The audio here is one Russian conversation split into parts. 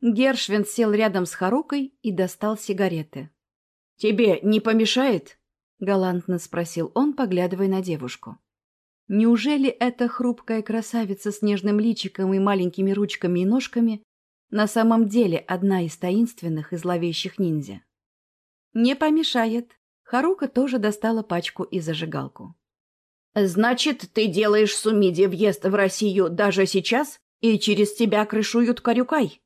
Гершвин сел рядом с Харукой и достал сигареты. «Тебе не помешает?» — галантно спросил он, поглядывая на девушку. Неужели эта хрупкая красавица с нежным личиком и маленькими ручками и ножками на самом деле одна из таинственных и зловещих ниндзя? Не помешает. Харука тоже достала пачку и зажигалку. «Значит, ты делаешь Сумиди въезд в Россию даже сейчас, и через тебя крышуют Карюкай?»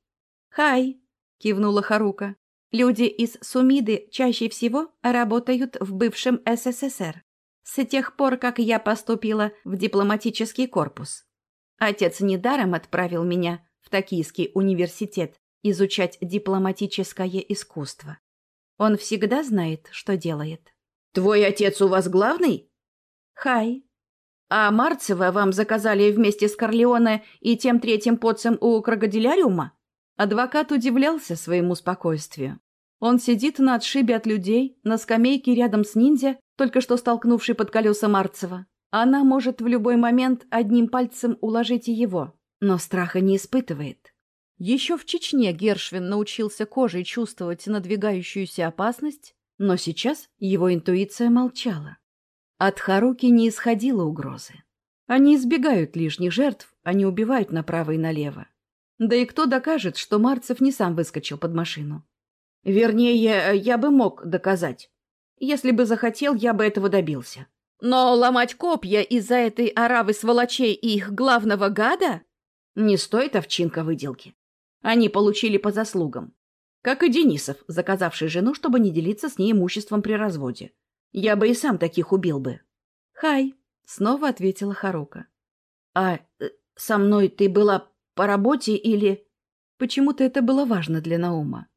«Хай!» — кивнула Харука. «Люди из Сумиды чаще всего работают в бывшем СССР с тех пор, как я поступила в дипломатический корпус. Отец недаром отправил меня в Токийский университет изучать дипломатическое искусство. Он всегда знает, что делает. «Твой отец у вас главный?» «Хай». «А Марцева вам заказали вместе с Корлеоне и тем третьим поцем у крокодиляриума?» Адвокат удивлялся своему спокойствию. Он сидит на отшибе от людей, на скамейке рядом с ниндзя, только что столкнувший под колеса Марцева. Она может в любой момент одним пальцем уложить и его, но страха не испытывает. Еще в Чечне Гершвин научился кожей чувствовать надвигающуюся опасность, но сейчас его интуиция молчала. От Харуки не исходило угрозы. Они избегают лишних жертв, они убивают направо и налево. Да и кто докажет, что Марцев не сам выскочил под машину? Вернее, я бы мог доказать. Если бы захотел, я бы этого добился. Но ломать копья из-за этой оравы сволочей и их главного гада не стоит овчинка выделки. Они получили по заслугам. Как и Денисов, заказавший жену, чтобы не делиться с ней имуществом при разводе. Я бы и сам таких убил бы. «Хай», — снова ответила Харука. «А э, со мной ты была по работе или...» Почему-то это было важно для Наума.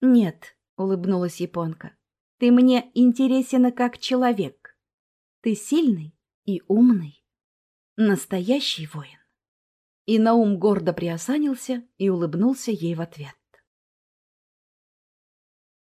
«Нет», — улыбнулась японка. Ты мне интересен как человек. Ты сильный и умный. Настоящий воин. И Наум гордо приосанился и улыбнулся ей в ответ.